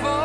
for